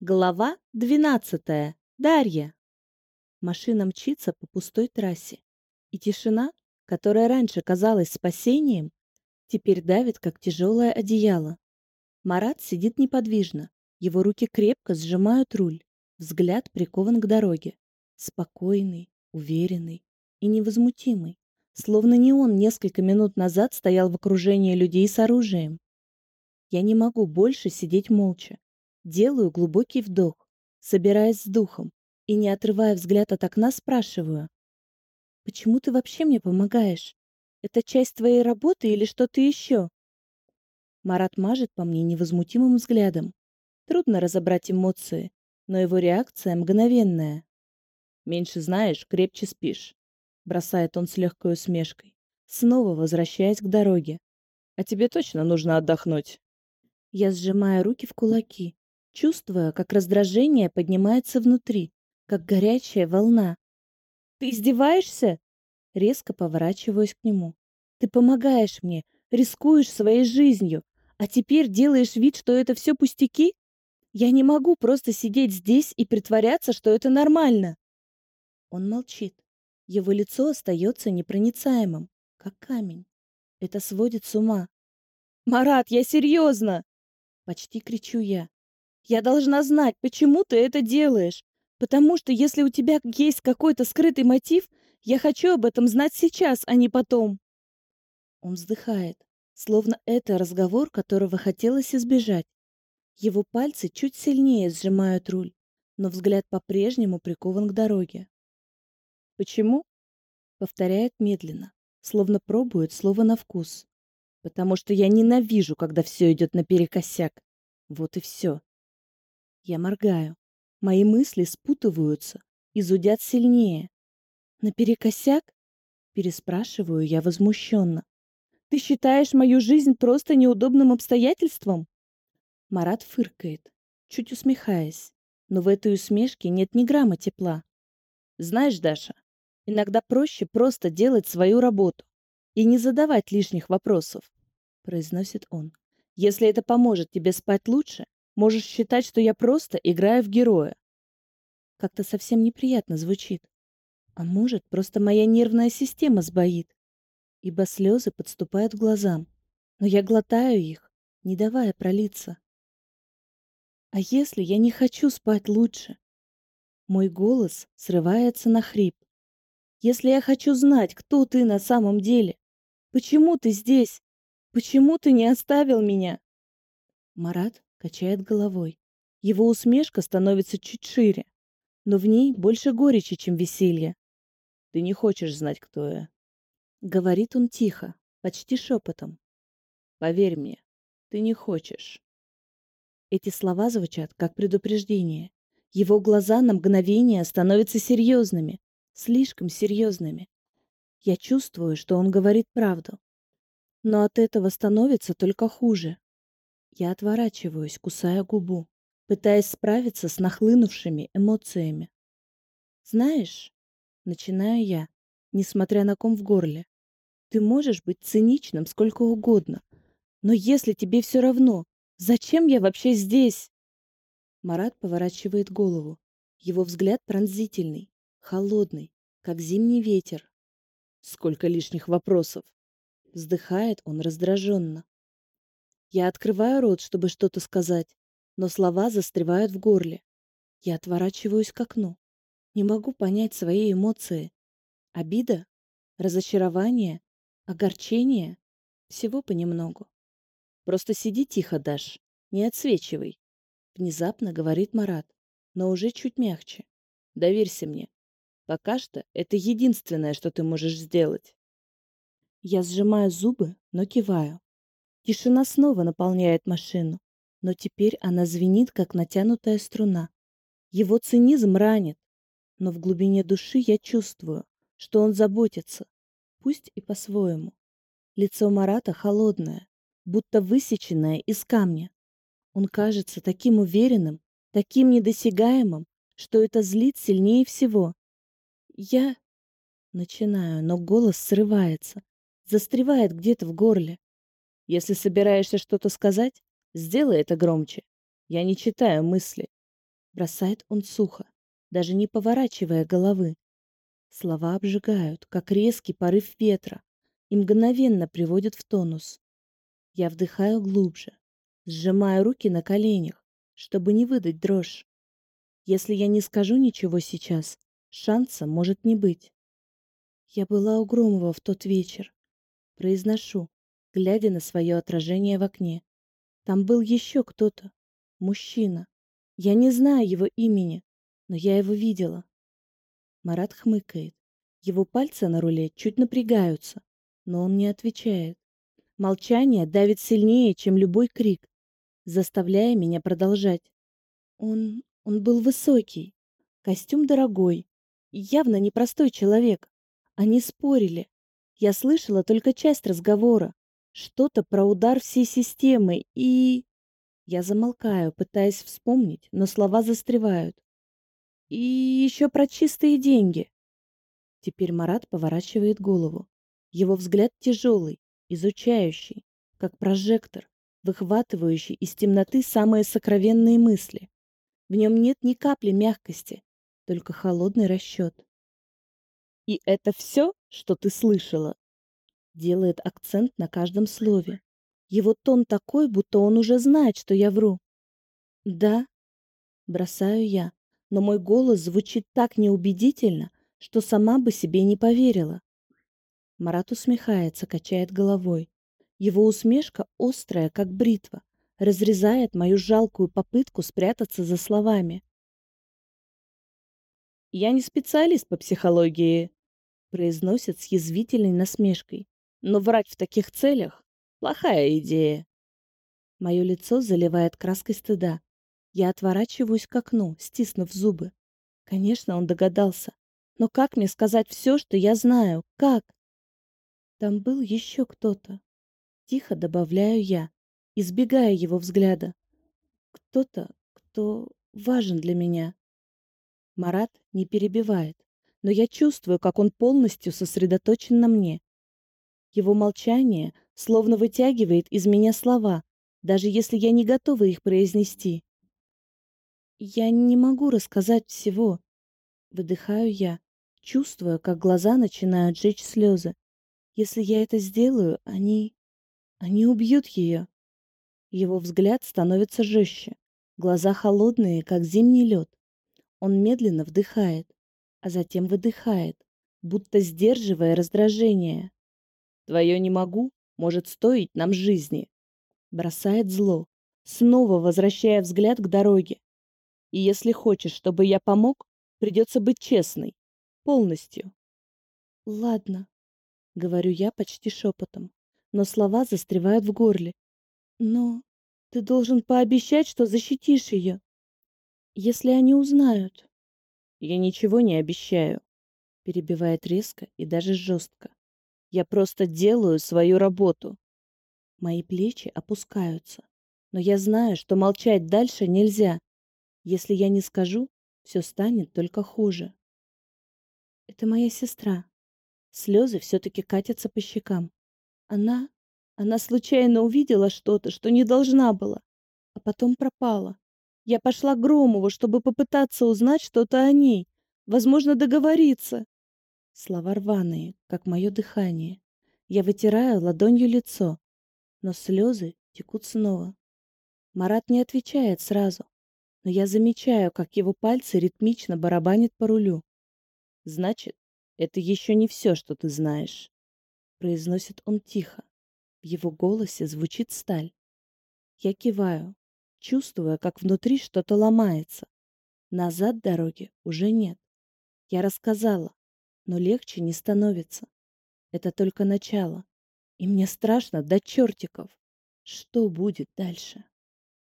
Глава 12. Дарья. Машина мчится по пустой трассе. И тишина, которая раньше казалась спасением, теперь давит, как тяжелое одеяло. Марат сидит неподвижно. Его руки крепко сжимают руль. Взгляд прикован к дороге. Спокойный, уверенный и невозмутимый. Словно не он несколько минут назад стоял в окружении людей с оружием. Я не могу больше сидеть молча. Делаю глубокий вдох, собираясь с духом, и, не отрывая взгляд от окна, спрашиваю. «Почему ты вообще мне помогаешь? Это часть твоей работы или что-то еще?» Марат мажет по мне невозмутимым взглядом. Трудно разобрать эмоции, но его реакция мгновенная. «Меньше знаешь, крепче спишь», — бросает он с легкой усмешкой, снова возвращаясь к дороге. «А тебе точно нужно отдохнуть». Я сжимаю руки в кулаки, чувствуя, как раздражение поднимается внутри, как горячая волна. «Ты издеваешься?» Резко поворачиваюсь к нему. «Ты помогаешь мне, рискуешь своей жизнью, а теперь делаешь вид, что это все пустяки? Я не могу просто сидеть здесь и притворяться, что это нормально!» Он молчит. Его лицо остается непроницаемым, как камень. Это сводит с ума. «Марат, я серьезно!» Почти кричу я. Я должна знать, почему ты это делаешь. Потому что если у тебя есть какой-то скрытый мотив, я хочу об этом знать сейчас, а не потом. Он вздыхает, словно это разговор, которого хотелось избежать. Его пальцы чуть сильнее сжимают руль, но взгляд по-прежнему прикован к дороге. «Почему?» — повторяет медленно, словно пробует слово на вкус. «Потому что я ненавижу, когда все идет наперекосяк. Вот и все. Я моргаю. Мои мысли спутываются и зудят сильнее. Наперекосяк? Переспрашиваю я возмущенно. Ты считаешь мою жизнь просто неудобным обстоятельством? Марат фыркает, чуть усмехаясь, но в этой усмешке нет ни грамма тепла. Знаешь, Даша, иногда проще просто делать свою работу и не задавать лишних вопросов, произносит он. Если это поможет тебе спать лучше, Можешь считать, что я просто играю в героя. Как-то совсем неприятно звучит. А может, просто моя нервная система сбоит. Ибо слезы подступают к глазам. Но я глотаю их, не давая пролиться. А если я не хочу спать лучше? Мой голос срывается на хрип. Если я хочу знать, кто ты на самом деле, почему ты здесь? Почему ты не оставил меня? Марат Качает головой. Его усмешка становится чуть шире, но в ней больше горечи, чем веселья. Ты не хочешь знать, кто я. Говорит он тихо, почти шепотом. Поверь мне, ты не хочешь. Эти слова звучат как предупреждение. Его глаза на мгновение становятся серьезными, слишком серьезными. Я чувствую, что он говорит правду. Но от этого становится только хуже. Я отворачиваюсь, кусая губу, пытаясь справиться с нахлынувшими эмоциями. «Знаешь», — начинаю я, несмотря на ком в горле, «ты можешь быть циничным сколько угодно, но если тебе все равно, зачем я вообще здесь?» Марат поворачивает голову. Его взгляд пронзительный, холодный, как зимний ветер. «Сколько лишних вопросов!» Вздыхает он раздраженно. Я открываю рот, чтобы что-то сказать, но слова застревают в горле. Я отворачиваюсь к окну. Не могу понять свои эмоции. Обида? Разочарование? Огорчение? Всего понемногу. Просто сиди тихо, Даш. Не отсвечивай. Внезапно говорит Марат, но уже чуть мягче. Доверься мне. Пока что это единственное, что ты можешь сделать. Я сжимаю зубы, но киваю. Тишина снова наполняет машину, но теперь она звенит, как натянутая струна. Его цинизм ранит, но в глубине души я чувствую, что он заботится, пусть и по-своему. Лицо Марата холодное, будто высеченное из камня. Он кажется таким уверенным, таким недосягаемым, что это злит сильнее всего. Я начинаю, но голос срывается, застревает где-то в горле. Если собираешься что-то сказать, сделай это громче. Я не читаю мысли. Бросает он сухо, даже не поворачивая головы. Слова обжигают, как резкий порыв ветра, и мгновенно приводят в тонус. Я вдыхаю глубже, сжимая руки на коленях, чтобы не выдать дрожь. Если я не скажу ничего сейчас, шанса может не быть. Я была у Громова в тот вечер. Произношу, глядя на свое отражение в окне. Там был еще кто-то. Мужчина. Я не знаю его имени, но я его видела. Марат хмыкает. Его пальцы на руле чуть напрягаются, но он не отвечает. Молчание давит сильнее, чем любой крик, заставляя меня продолжать. Он... он был высокий, костюм дорогой, явно непростой человек. Они спорили. Я слышала только часть разговора, что-то про удар всей системы и... Я замолкаю, пытаясь вспомнить, но слова застревают. И еще про чистые деньги. Теперь Марат поворачивает голову. Его взгляд тяжелый, изучающий, как прожектор, выхватывающий из темноты самые сокровенные мысли. В нем нет ни капли мягкости, только холодный расчет. «И это все, что ты слышала?» Делает акцент на каждом слове. Его тон такой, будто он уже знает, что я вру. «Да», — бросаю я, но мой голос звучит так неубедительно, что сама бы себе не поверила. Марат усмехается, качает головой. Его усмешка острая, как бритва, разрезает мою жалкую попытку спрятаться за словами. «Я не специалист по психологии», — произносит с язвительной насмешкой. «Но врать в таких целях — плохая идея». Мое лицо заливает краской стыда. Я отворачиваюсь к окну, стиснув зубы. Конечно, он догадался. Но как мне сказать все, что я знаю? Как? Там был еще кто-то. Тихо добавляю я, избегая его взгляда. Кто-то, кто важен для меня. Марат не перебивает, но я чувствую, как он полностью сосредоточен на мне. Его молчание словно вытягивает из меня слова, даже если я не готова их произнести. Я не могу рассказать всего. Выдыхаю я, чувствуя, как глаза начинают жечь слезы. Если я это сделаю, они... Они убьют ее. Его взгляд становится жестче. Глаза холодные, как зимний лед. Он медленно вдыхает, а затем выдыхает, будто сдерживая раздражение. «Твое не могу может стоить нам жизни», бросает зло, снова возвращая взгляд к дороге. «И если хочешь, чтобы я помог, придется быть честной, полностью». «Ладно», — говорю я почти шепотом но слова застревают в горле. Но ты должен пообещать, что защитишь ее, если они узнают. Я ничего не обещаю, перебивает резко и даже жестко. Я просто делаю свою работу. Мои плечи опускаются, но я знаю, что молчать дальше нельзя. Если я не скажу, все станет только хуже. Это моя сестра. Слезы все-таки катятся по щекам. Она... Она случайно увидела что-то, что не должна была, а потом пропала. Я пошла к Громову, чтобы попытаться узнать что-то о ней, возможно, договориться. Слова рваные, как мое дыхание. Я вытираю ладонью лицо, но слезы текут снова. Марат не отвечает сразу, но я замечаю, как его пальцы ритмично барабанят по рулю. Значит, это еще не все, что ты знаешь произносит он тихо. В его голосе звучит сталь. Я киваю, чувствуя, как внутри что-то ломается. Назад дороги уже нет. Я рассказала, но легче не становится. Это только начало. И мне страшно до чертиков. Что будет дальше?